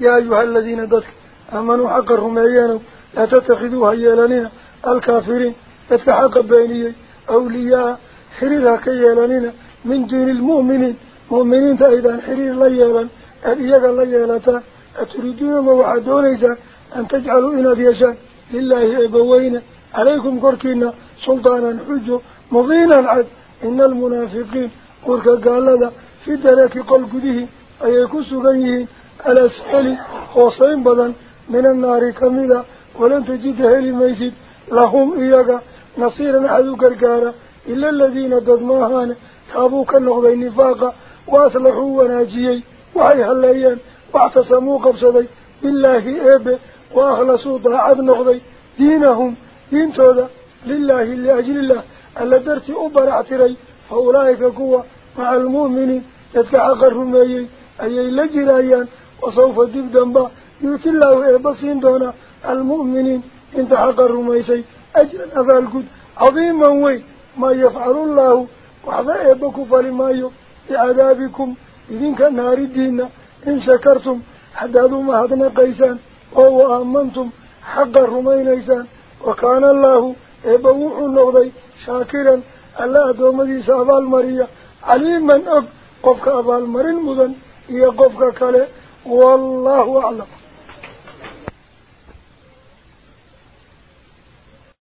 يا أيها الذين دتك أمنوا حق الرميان لا تتخذوها يالنين الكافرين. يتحق بيني أولياء حريرها كيالنين من دون المؤمنين. مؤمنين تأيضا حرير ليالا أبيك ليالتا أتريدون موعدونيسا أن تجعلوا إنا يشان لله أبوين عليكم كركينا سلطانا حجو مغينا عد إن المنافقين قرك قال لذا في دراك قلقده أيكو سغيه الأسفل خوصين بدن من النار كمذا ولن تجد هلي ميسد لهم إياك. نصيرا عدو كالكارا إلا الذين ضدماهان تابوا كالنغضي نفاقا وأصلحوا وناجيي. وحي هلايان واعتصموا قبصدي بالله إيبه وأخلصوا ضاعد نغضي دينهم دين تودا. لله لأجل الله. ألا درتي أبر اعتري. فأولئك قوة مع المؤمنين. يتحق الرميي أي لجرايان وسوف دب دنبا. يؤتي الله إيبسين دونا. المؤمنين انت حق الرميسي أجل أفالكد عظيما وي ما يفعل الله. وحذا إيبكو فلمايو بعذابكم. إذن كان نار الدين. إن شكرتم حدادوا ما هدنا قيسان وهو آمنتم حق الرمين إيسان. وكان الله إبوح النغضي شاكرا ألا أدومدي سأبا المريا عليما أب قفك أبا المرين مدن هي قفك كله والله أعلم.